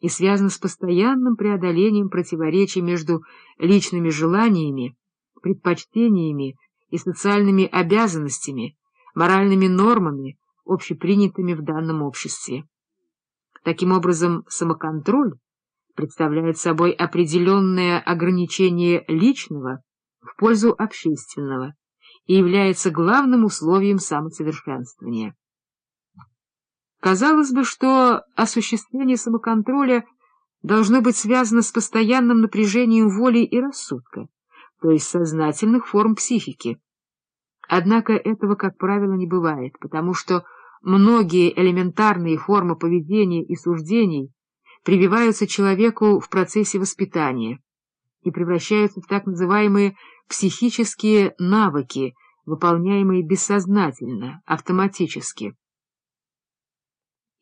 и связано с постоянным преодолением противоречий между личными желаниями, предпочтениями и социальными обязанностями, моральными нормами, общепринятыми в данном обществе. Таким образом, самоконтроль представляет собой определенное ограничение личного в пользу общественного и является главным условием самосовершенствования. Казалось бы, что осуществление самоконтроля должно быть связано с постоянным напряжением воли и рассудка, то есть сознательных форм психики. Однако этого, как правило, не бывает, потому что многие элементарные формы поведения и суждений прививаются человеку в процессе воспитания и превращаются в так называемые психические навыки, выполняемые бессознательно, автоматически.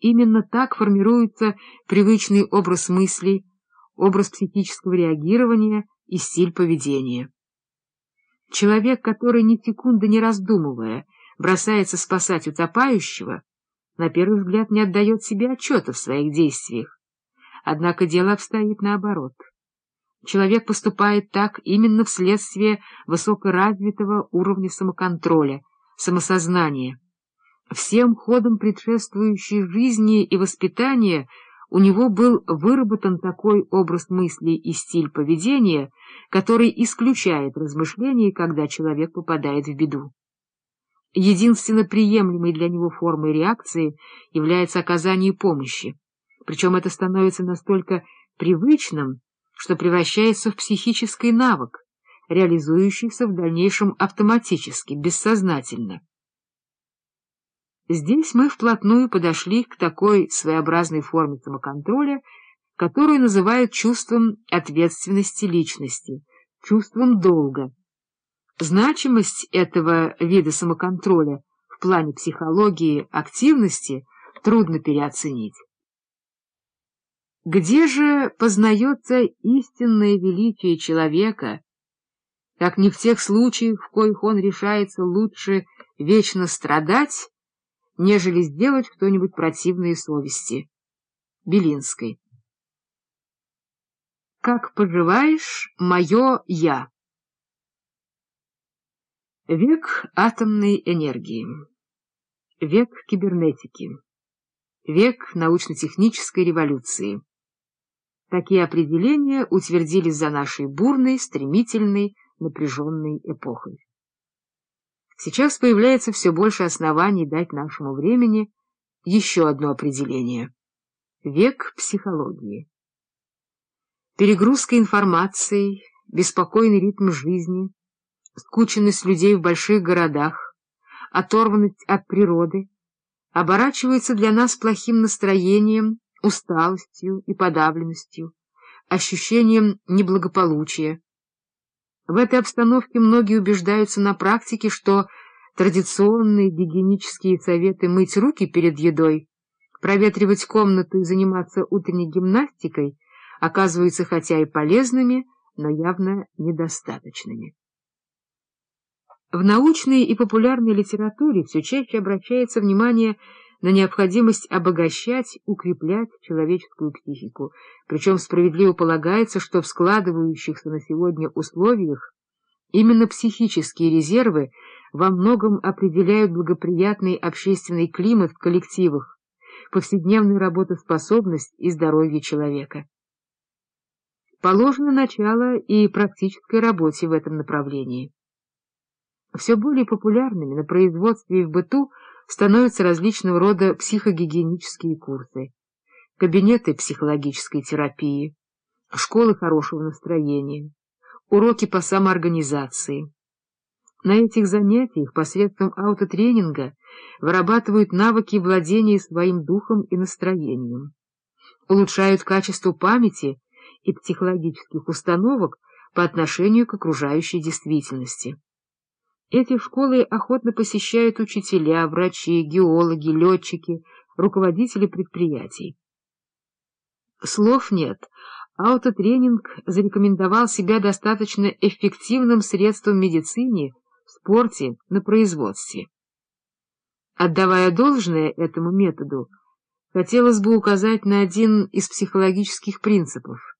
Именно так формируется привычный образ мыслей, образ психического реагирования и стиль поведения. Человек, который ни секунды не раздумывая бросается спасать утопающего, на первый взгляд не отдает себе отчета в своих действиях. Однако дело обстоит наоборот. Человек поступает так именно вследствие высокоразвитого уровня самоконтроля, самосознания. Всем ходом предшествующей жизни и воспитания у него был выработан такой образ мыслей и стиль поведения, который исключает размышления, когда человек попадает в беду. Единственно приемлемой для него формой реакции является оказание помощи, причем это становится настолько привычным, что превращается в психический навык, реализующийся в дальнейшем автоматически, бессознательно. Здесь мы вплотную подошли к такой своеобразной форме самоконтроля, которую называют чувством ответственности личности, чувством долга. Значимость этого вида самоконтроля в плане психологии активности трудно переоценить. Где же познается истинное величие человека, как не в тех случаях, в коих он решается лучше вечно страдать, нежели сделать что-нибудь противное совести. Белинской. Как поживаешь, мое «я»? Век атомной энергии. Век кибернетики. Век научно-технической революции. Такие определения утвердились за нашей бурной, стремительной, напряженной эпохой. Сейчас появляется все больше оснований дать нашему времени еще одно определение — век психологии. Перегрузка информацией, беспокойный ритм жизни, скученность людей в больших городах, оторванность от природы оборачиваются для нас плохим настроением, усталостью и подавленностью, ощущением неблагополучия. В этой обстановке многие убеждаются на практике, что традиционные гигиенические советы мыть руки перед едой, проветривать комнату и заниматься утренней гимнастикой оказываются хотя и полезными, но явно недостаточными. В научной и популярной литературе все чаще обращается внимание на необходимость обогащать, укреплять человеческую психику, причем справедливо полагается, что в складывающихся на сегодня условиях именно психические резервы во многом определяют благоприятный общественный климат в коллективах, повседневную работоспособность и здоровье человека. Положено начало и практической работе в этом направлении. Все более популярными на производстве и в быту становятся различного рода психогигиенические курсы, кабинеты психологической терапии, школы хорошего настроения, уроки по самоорганизации. На этих занятиях посредством аутотренинга вырабатывают навыки владения своим духом и настроением, улучшают качество памяти и психологических установок по отношению к окружающей действительности. Эти школы охотно посещают учителя, врачи, геологи, летчики, руководители предприятий. Слов нет. Аутотренинг зарекомендовал себя достаточно эффективным средством в медицине, в спорте, на производстве. Отдавая должное этому методу, хотелось бы указать на один из психологических принципов —